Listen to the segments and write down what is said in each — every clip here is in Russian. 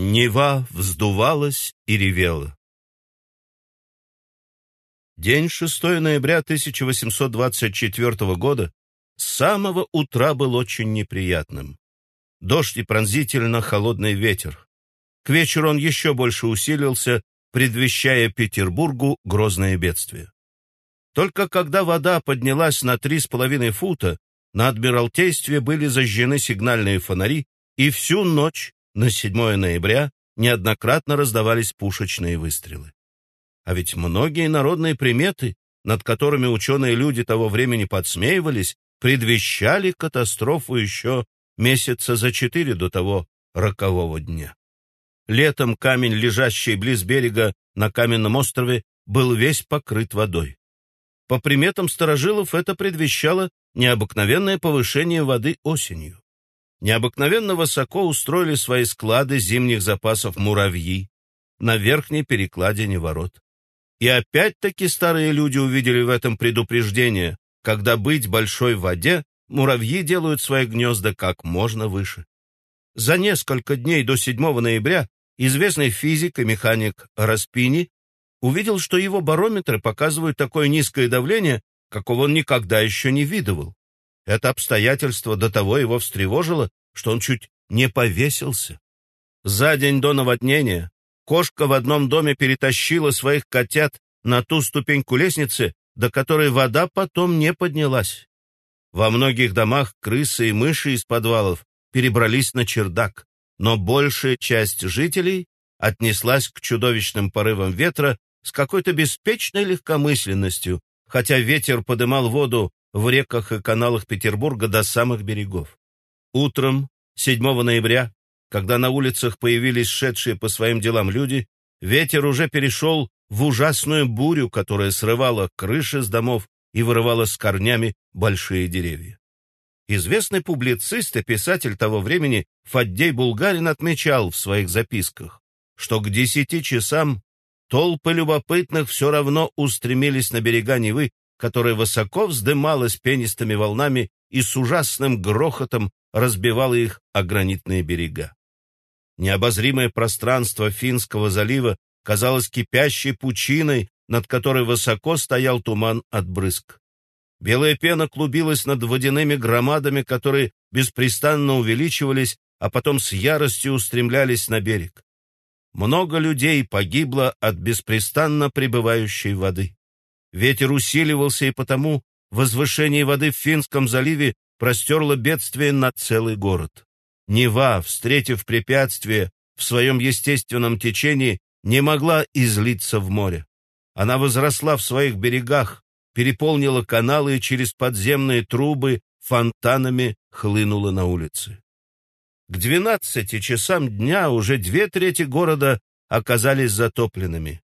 Нева вздувалась и ревела. День 6 ноября 1824 года с самого утра был очень неприятным. Дождь и пронзительно холодный ветер. К вечеру он еще больше усилился, предвещая Петербургу грозное бедствие. Только когда вода поднялась на три с половиной фута, на Адмиралтействе были зажжены сигнальные фонари, и всю ночь на 7 ноября неоднократно раздавались пушечные выстрелы. А ведь многие народные приметы, над которыми ученые люди того времени подсмеивались, предвещали катастрофу еще месяца за четыре до того рокового дня. Летом камень, лежащий близ берега на каменном острове, был весь покрыт водой. По приметам старожилов это предвещало необыкновенное повышение воды осенью. Необыкновенно высоко устроили свои склады зимних запасов муравьи на верхней перекладине ворот. И опять-таки старые люди увидели в этом предупреждение, когда быть большой в воде, муравьи делают свои гнезда как можно выше. За несколько дней до 7 ноября известный физик и механик Распини увидел, что его барометры показывают такое низкое давление, какого он никогда еще не видывал. Это обстоятельство до того его встревожило, что он чуть не повесился. За день до наводнения Кошка в одном доме перетащила своих котят на ту ступеньку лестницы, до которой вода потом не поднялась. Во многих домах крысы и мыши из подвалов перебрались на чердак, но большая часть жителей отнеслась к чудовищным порывам ветра с какой-то беспечной легкомысленностью, хотя ветер подымал воду в реках и каналах Петербурга до самых берегов. Утром 7 ноября когда на улицах появились шедшие по своим делам люди, ветер уже перешел в ужасную бурю, которая срывала крыши с домов и вырывала с корнями большие деревья. Известный публицист и писатель того времени Фаддей Булгарин отмечал в своих записках, что к десяти часам толпы любопытных все равно устремились на берега Невы, которая высоко вздымалась пенистыми волнами и с ужасным грохотом разбивала их о гранитные берега. Необозримое пространство Финского залива казалось кипящей пучиной, над которой высоко стоял туман от брызг. Белая пена клубилась над водяными громадами, которые беспрестанно увеличивались, а потом с яростью устремлялись на берег. Много людей погибло от беспрестанно пребывающей воды. Ветер усиливался, и потому возвышение воды в Финском заливе простерло бедствие на целый город. Нева, встретив препятствие в своем естественном течении, не могла излиться в море. Она возросла в своих берегах, переполнила каналы и через подземные трубы фонтанами хлынула на улицы. К двенадцати часам дня уже две трети города оказались затопленными.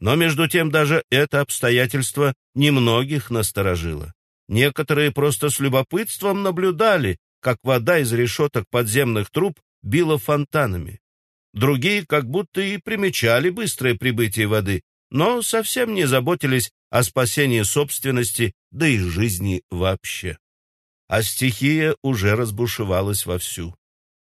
Но между тем даже это обстоятельство немногих насторожило. Некоторые просто с любопытством наблюдали, как вода из решеток подземных труб била фонтанами. Другие как будто и примечали быстрое прибытие воды, но совсем не заботились о спасении собственности, да и жизни вообще. А стихия уже разбушевалась вовсю.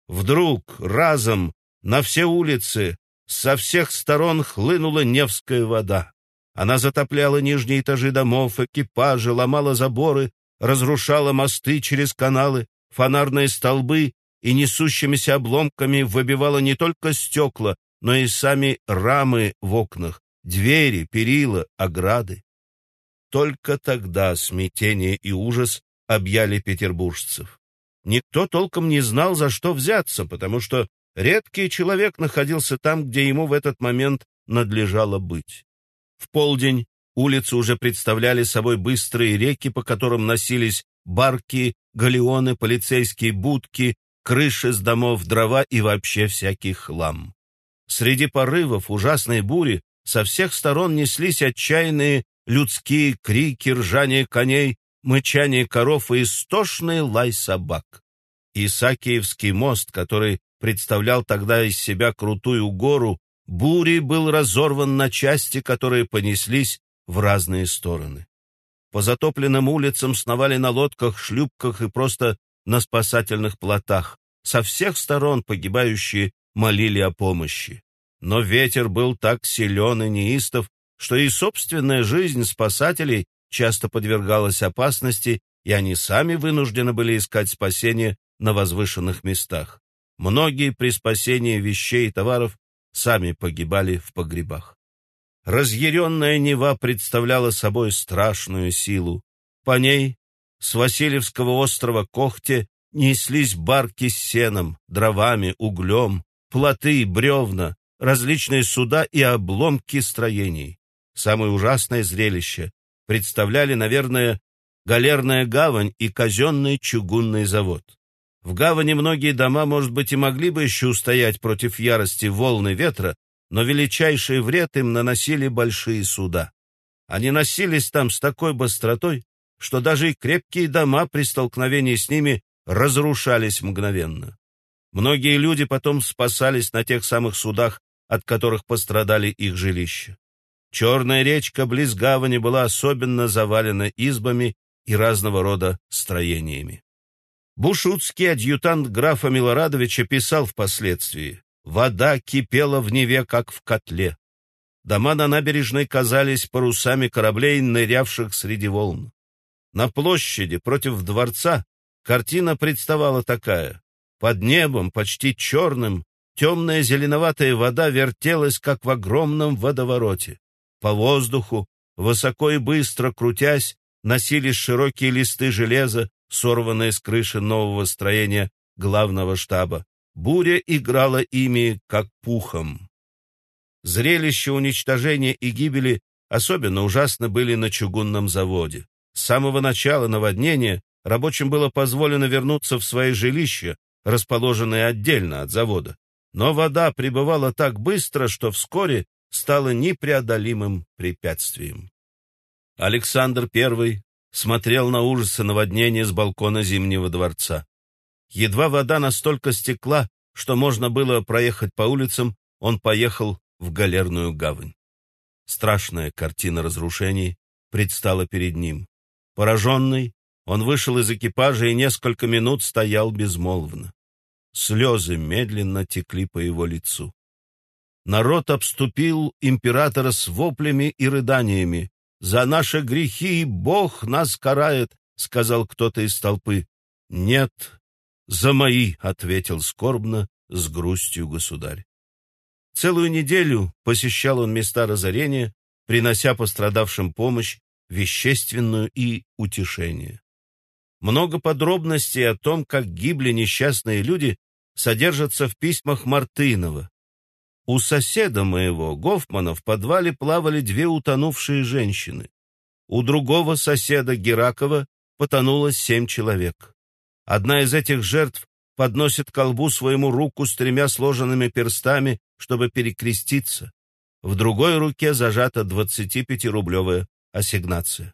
Вдруг, разом, на все улицы, со всех сторон хлынула Невская вода. Она затопляла нижние этажи домов, экипажи, ломала заборы, разрушала мосты через каналы, фонарные столбы и несущимися обломками выбивала не только стекла, но и сами рамы в окнах, двери, перила, ограды. Только тогда смятение и ужас объяли петербуржцев. Никто толком не знал, за что взяться, потому что редкий человек находился там, где ему в этот момент надлежало быть. В полдень улицы уже представляли собой быстрые реки, по которым носились барки, галеоны, полицейские будки, крыши с домов, дрова и вообще всякий хлам. Среди порывов ужасной бури со всех сторон неслись отчаянные людские крики, ржание коней, мычание коров и истошный лай собак. Исаакиевский мост, который представлял тогда из себя крутую гору, бурей был разорван на части, которые понеслись в разные стороны. По затопленным улицам сновали на лодках, шлюпках и просто на спасательных плотах. Со всех сторон погибающие молили о помощи. Но ветер был так силен и неистов, что и собственная жизнь спасателей часто подвергалась опасности, и они сами вынуждены были искать спасение на возвышенных местах. Многие при спасении вещей и товаров сами погибали в погребах. Разъяренная Нева представляла собой страшную силу. По ней с Васильевского острова Кохте неслись барки с сеном, дровами, углем, плоты, бревна, различные суда и обломки строений. Самое ужасное зрелище представляли, наверное, галерная гавань и казенный чугунный завод. В гавани многие дома, может быть, и могли бы еще устоять против ярости волны ветра, но величайший вред им наносили большие суда. Они носились там с такой быстротой, что даже и крепкие дома при столкновении с ними разрушались мгновенно. Многие люди потом спасались на тех самых судах, от которых пострадали их жилища. Черная речка близ гавани была особенно завалена избами и разного рода строениями. Бушутский адъютант графа Милорадовича писал впоследствии, «Вода кипела в Неве, как в котле. Дома на набережной казались парусами кораблей, нырявших среди волн. На площади против дворца картина представала такая. Под небом, почти черным, темная зеленоватая вода вертелась, как в огромном водовороте. По воздуху, высоко и быстро крутясь, носились широкие листы железа, сорванные с крыши нового строения главного штаба. Буря играла ими, как пухом. Зрелище уничтожения и гибели особенно ужасно были на чугунном заводе. С самого начала наводнения рабочим было позволено вернуться в свои жилища, расположенные отдельно от завода. Но вода прибывала так быстро, что вскоре стала непреодолимым препятствием. Александр I смотрел на ужасы наводнения с балкона Зимнего дворца. Едва вода настолько стекла, что можно было проехать по улицам, он поехал в галерную гавань. Страшная картина разрушений предстала перед ним. Пораженный, он вышел из экипажа и несколько минут стоял безмолвно. Слезы медленно текли по его лицу. Народ обступил императора с воплями и рыданиями. «За наши грехи Бог нас карает», — сказал кто-то из толпы. «Нет, за мои», — ответил скорбно, с грустью государь. Целую неделю посещал он места разорения, принося пострадавшим помощь, вещественную и утешение. Много подробностей о том, как гибли несчастные люди, содержатся в письмах Мартынова. У соседа моего, Гофмана, в подвале плавали две утонувшие женщины. У другого соседа, Геракова, потонуло семь человек. Одна из этих жертв подносит к колбу своему руку с тремя сложенными перстами, чтобы перекреститься. В другой руке зажата 25-рублевая ассигнация.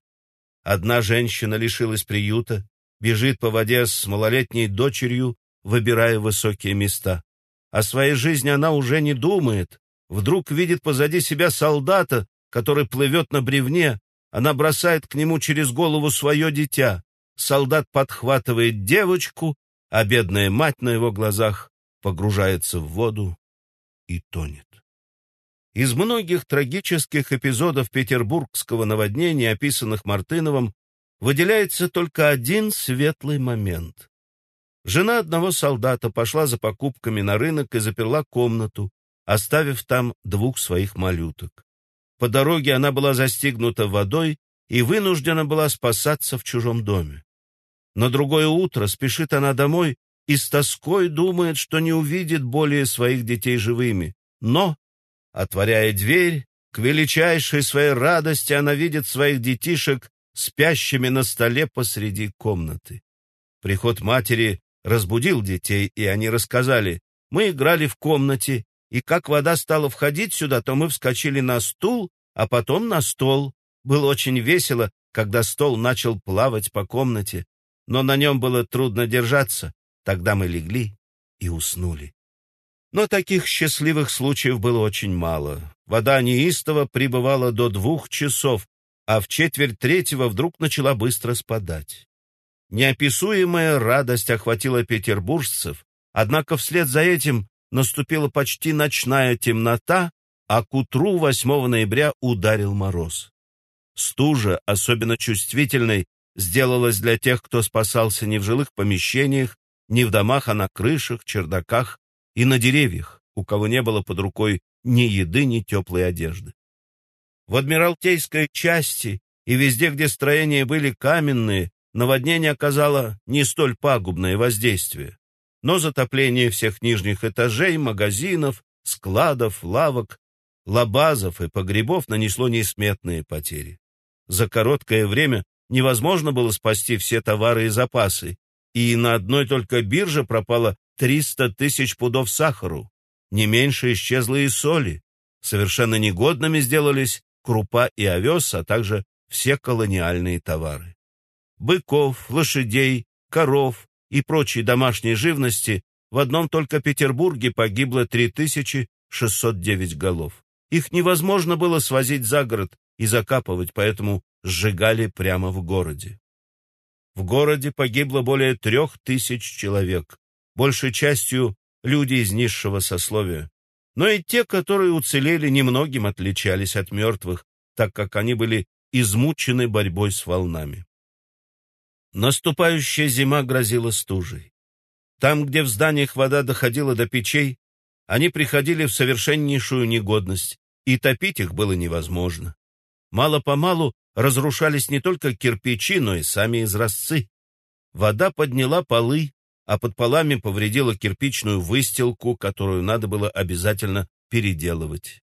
Одна женщина лишилась приюта, бежит по воде с малолетней дочерью, выбирая высокие места. О своей жизни она уже не думает. Вдруг видит позади себя солдата, который плывет на бревне. Она бросает к нему через голову свое дитя. Солдат подхватывает девочку, а бедная мать на его глазах погружается в воду и тонет. Из многих трагических эпизодов петербургского наводнения, описанных Мартыновым, выделяется только один светлый момент. Жена одного солдата пошла за покупками на рынок и заперла комнату, оставив там двух своих малюток. По дороге она была застигнута водой и вынуждена была спасаться в чужом доме. На другое утро спешит она домой и с тоской думает, что не увидит более своих детей живыми. Но, отворяя дверь, к величайшей своей радости она видит своих детишек спящими на столе посреди комнаты. Приход матери разбудил детей, и они рассказали, мы играли в комнате, и как вода стала входить сюда, то мы вскочили на стул, а потом на стол. Было очень весело, когда стол начал плавать по комнате, но на нем было трудно держаться. Тогда мы легли и уснули. Но таких счастливых случаев было очень мало. Вода неистово прибывала до двух часов, а в четверть третьего вдруг начала быстро спадать. Неописуемая радость охватила петербуржцев, однако вслед за этим наступила почти ночная темнота, а к утру 8 ноября ударил мороз. Стужа, особенно чувствительной, сделалась для тех, кто спасался не в жилых помещениях, не в домах, а на крышах, чердаках и на деревьях, у кого не было под рукой ни еды, ни теплой одежды. В Адмиралтейской части и везде, где строения были каменные, наводнение оказало не столь пагубное воздействие. Но затопление всех нижних этажей, магазинов, складов, лавок, лабазов и погребов нанесло несметные потери. За короткое время невозможно было спасти все товары и запасы, и на одной только бирже пропало 300 тысяч пудов сахару. Не меньше исчезло и соли. Совершенно негодными сделались крупа и овес, а также все колониальные товары. Быков, лошадей, коров и прочей домашней живности в одном только Петербурге погибло 3609 голов. Их невозможно было свозить за город и закапывать, поэтому сжигали прямо в городе. В городе погибло более трех тысяч человек, большей частью люди из низшего сословия. Но и те, которые уцелели, немногим отличались от мертвых, так как они были измучены борьбой с волнами. Наступающая зима грозила стужей. Там, где в зданиях вода доходила до печей, они приходили в совершеннейшую негодность, и топить их было невозможно. Мало-помалу разрушались не только кирпичи, но и сами изразцы. Вода подняла полы, а под полами повредила кирпичную выстилку, которую надо было обязательно переделывать.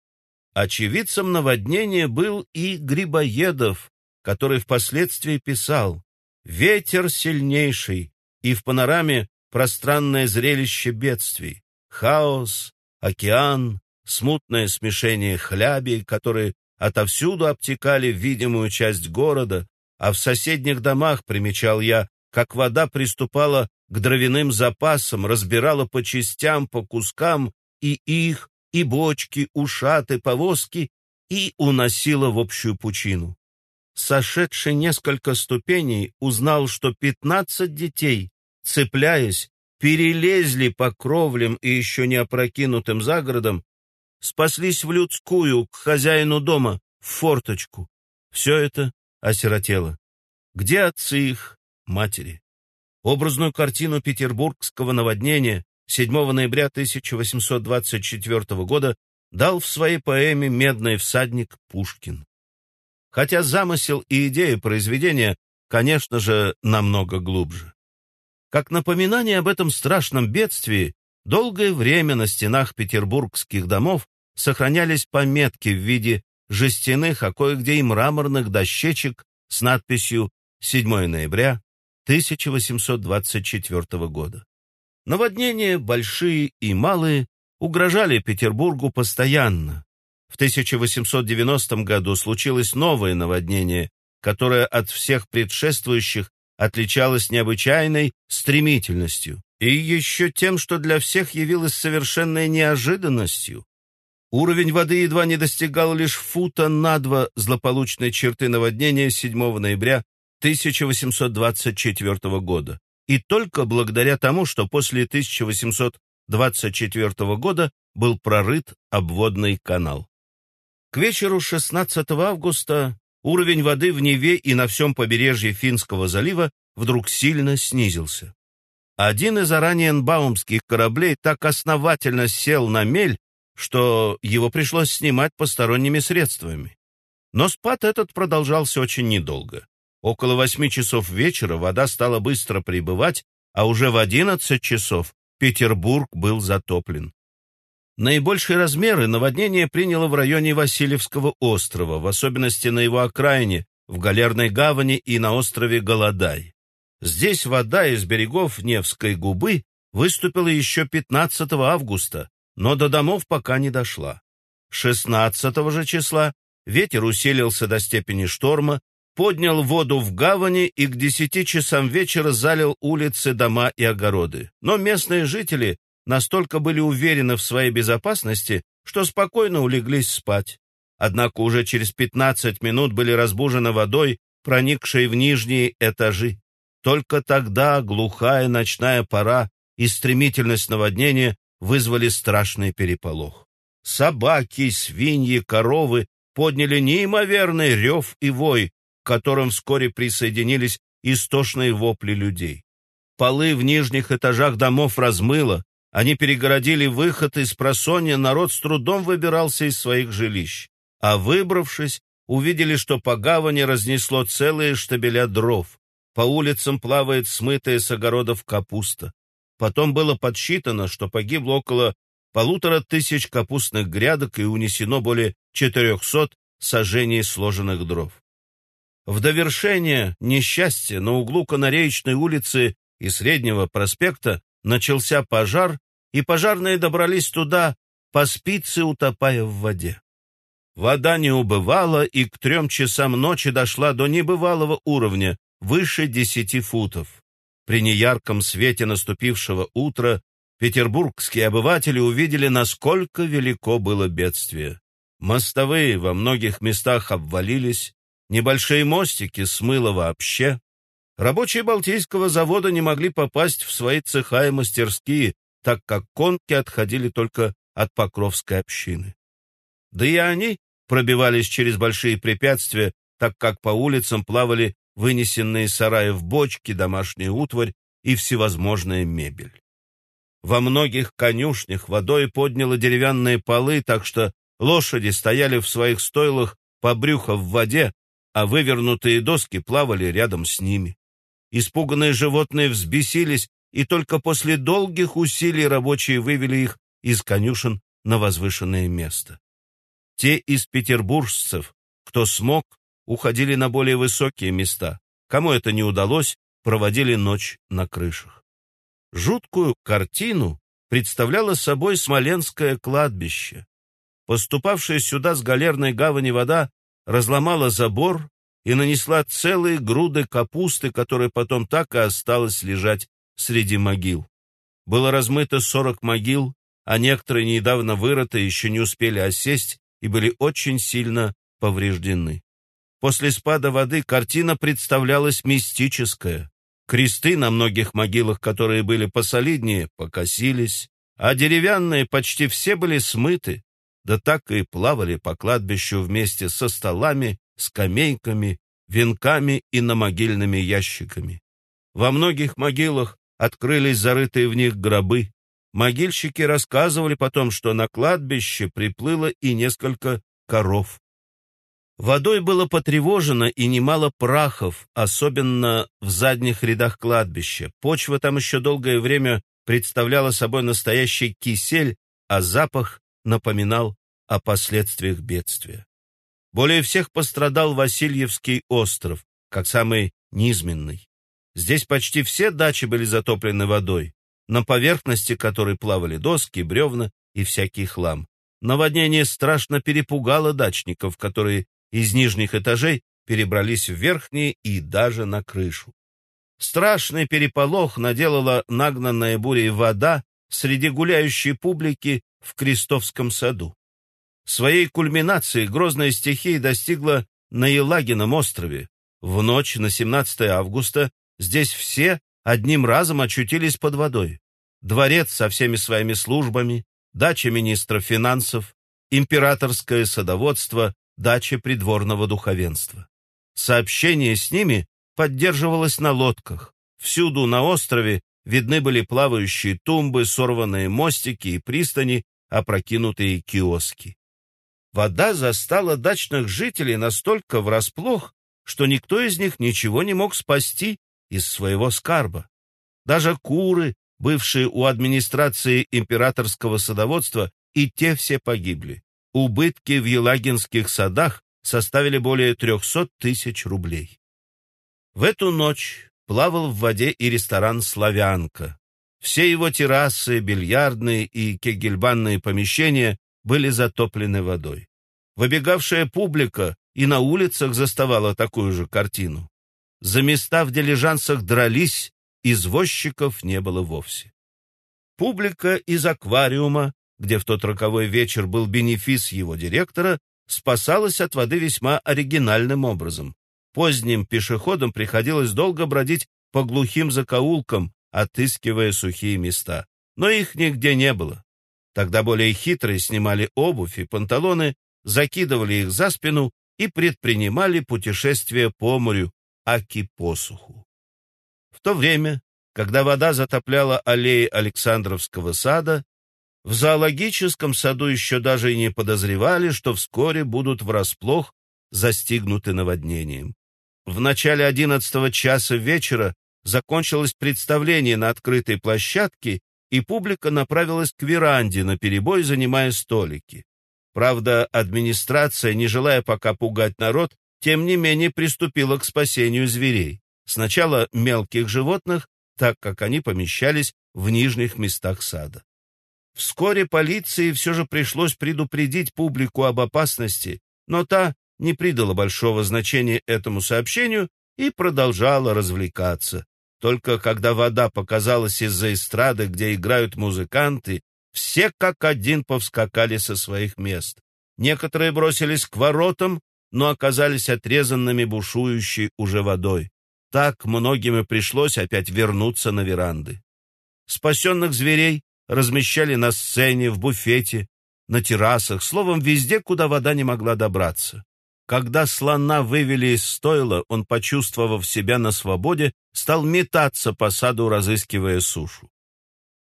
Очевидцем наводнения был и Грибоедов, который впоследствии писал «Ветер сильнейший, и в панораме пространное зрелище бедствий, хаос, океан, смутное смешение хлябей, которые отовсюду обтекали видимую часть города, а в соседних домах, примечал я, как вода приступала к дровяным запасам, разбирала по частям, по кускам и их, и бочки, ушаты, повозки и уносила в общую пучину. Сошедший несколько ступеней, узнал, что пятнадцать детей, цепляясь, перелезли по кровлям и еще не опрокинутым загородом, спаслись в людскую, к хозяину дома, в форточку. Все это осиротело. Где отцы их, матери? Образную картину петербургского наводнения 7 ноября 1824 года дал в своей поэме «Медный всадник» Пушкин. Хотя замысел и идея произведения, конечно же, намного глубже. Как напоминание об этом страшном бедствии, долгое время на стенах петербургских домов сохранялись пометки в виде жестяных, а кое-где и мраморных дощечек с надписью «7 ноября 1824 года». Наводнения, большие и малые, угрожали Петербургу постоянно. В 1890 году случилось новое наводнение, которое от всех предшествующих отличалось необычайной стремительностью и еще тем, что для всех явилось совершенной неожиданностью. Уровень воды едва не достигал лишь фута на два злополучной черты наводнения 7 ноября 1824 года и только благодаря тому, что после 1824 года был прорыт обводный канал. К вечеру 16 августа уровень воды в Неве и на всем побережье Финского залива вдруг сильно снизился. Один из араньенбаумских кораблей так основательно сел на мель, что его пришлось снимать посторонними средствами. Но спад этот продолжался очень недолго. Около восьми часов вечера вода стала быстро прибывать, а уже в одиннадцать часов Петербург был затоплен. Наибольшие размеры наводнение приняло в районе Васильевского острова, в особенности на его окраине, в Галерной гавани и на острове Голодай. Здесь вода из берегов Невской губы выступила еще 15 августа, но до домов пока не дошла. 16 же числа ветер усилился до степени шторма, поднял воду в гавани и к десяти часам вечера залил улицы, дома и огороды. Но местные жители настолько были уверены в своей безопасности, что спокойно улеглись спать. Однако уже через пятнадцать минут были разбужены водой, проникшей в нижние этажи. Только тогда глухая ночная пора и стремительность наводнения вызвали страшный переполох. Собаки, свиньи, коровы подняли неимоверный рев и вой, к которым вскоре присоединились истошные вопли людей. Полы в нижних этажах домов размыло, они перегородили выход из просонья, народ с трудом выбирался из своих жилищ. А выбравшись, увидели, что по гавани разнесло целые штабеля дров. По улицам плавает смытая с огородов капуста. Потом было подсчитано, что погибло около полутора тысяч капустных грядок и унесено более четырехсот сажений сложенных дров. В довершение несчастья на углу Канареечной улицы и Среднего проспекта начался пожар, и пожарные добрались туда, по спице утопая в воде. Вода не убывала и к трем часам ночи дошла до небывалого уровня, выше десяти футов. При неярком свете наступившего утра петербургские обыватели увидели, насколько велико было бедствие. Мостовые во многих местах обвалились, небольшие мостики смыло вообще. Рабочие Балтийского завода не могли попасть в свои цеха и мастерские, так как конки отходили только от Покровской общины. Да и они пробивались через большие препятствия, так как по улицам плавали вынесенные сараи в бочки, домашняя утварь и всевозможная мебель. Во многих конюшнях водой подняло деревянные полы, так что лошади стояли в своих стойлах по брюхо в воде, а вывернутые доски плавали рядом с ними. Испуганные животные взбесились, и только после долгих усилий рабочие вывели их из конюшен на возвышенное место. Те из петербуржцев, кто смог, уходили на более высокие места. Кому это не удалось, проводили ночь на крышах. Жуткую картину представляло собой Смоленское кладбище. Поступавшая сюда с галерной гавани вода разломала забор и нанесла целые груды капусты, которая потом так и осталась лежать среди могил. Было размыто сорок могил, а некоторые недавно вырытые еще не успели осесть и были очень сильно повреждены. После спада воды картина представлялась мистическая. Кресты на многих могилах, которые были посолиднее, покосились, а деревянные почти все были смыты, да так и плавали по кладбищу вместе со столами, скамейками, венками и намогильными ящиками. Во многих могилах открылись зарытые в них гробы. Могильщики рассказывали потом, что на кладбище приплыло и несколько коров. Водой было потревожено и немало прахов, особенно в задних рядах кладбища. Почва там еще долгое время представляла собой настоящий кисель, а запах напоминал о последствиях бедствия. Более всех пострадал Васильевский остров, как самый низменный. Здесь почти все дачи были затоплены водой, на поверхности которой плавали доски, бревна и всякий хлам. Наводнение страшно перепугало дачников, которые из нижних этажей перебрались в верхние и даже на крышу. Страшный переполох наделала нагнанная бурей вода среди гуляющей публики в Крестовском саду. Своей кульминации грозная стихия достигла на Елагином острове. В ночь на 17 августа здесь все одним разом очутились под водой. Дворец со всеми своими службами, дача министра финансов, императорское садоводство, дача придворного духовенства. Сообщение с ними поддерживалось на лодках. Всюду на острове видны были плавающие тумбы, сорванные мостики и пристани, опрокинутые киоски. Вода застала дачных жителей настолько врасплох, что никто из них ничего не мог спасти из своего скарба. Даже куры, бывшие у администрации императорского садоводства, и те все погибли. Убытки в Елагинских садах составили более 300 тысяч рублей. В эту ночь плавал в воде и ресторан «Славянка». Все его террасы, бильярдные и кегельбанные помещения были затоплены водой. Выбегавшая публика и на улицах заставала такую же картину. За места в дилижансах дрались, извозчиков не было вовсе. Публика из аквариума, где в тот роковой вечер был бенефис его директора, спасалась от воды весьма оригинальным образом. Поздним пешеходам приходилось долго бродить по глухим закоулкам, отыскивая сухие места. Но их нигде не было. Тогда более хитрые снимали обувь и панталоны, закидывали их за спину и предпринимали путешествие по морю, аки посуху. В то время, когда вода затопляла аллеи Александровского сада, в зоологическом саду еще даже и не подозревали, что вскоре будут врасплох застигнуты наводнением. В начале одиннадцатого часа вечера закончилось представление на открытой площадке, и публика направилась к веранде на перебой, занимая столики. Правда, администрация, не желая пока пугать народ, тем не менее приступила к спасению зверей. Сначала мелких животных, так как они помещались в нижних местах сада. Вскоре полиции все же пришлось предупредить публику об опасности, но та не придала большого значения этому сообщению и продолжала развлекаться. Только когда вода показалась из-за эстрады, где играют музыканты, все как один повскакали со своих мест. Некоторые бросились к воротам, но оказались отрезанными бушующей уже водой. Так многим и пришлось опять вернуться на веранды. Спасенных зверей размещали на сцене, в буфете, на террасах, словом, везде, куда вода не могла добраться. Когда слона вывели из стойла, он, почувствовав себя на свободе, стал метаться по саду, разыскивая сушу.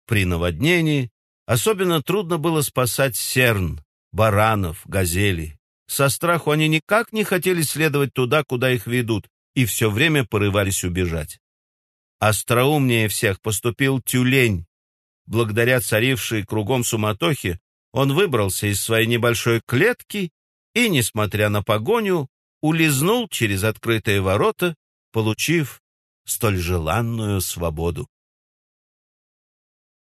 При наводнении особенно трудно было спасать серн, баранов, газелей. Со страху они никак не хотели следовать туда, куда их ведут, и все время порывались убежать. Остроумнее всех поступил тюлень, благодаря царившей кругом суматохе, он выбрался из своей небольшой клетки и, несмотря на погоню, улизнул через открытые ворота, получив столь желанную свободу.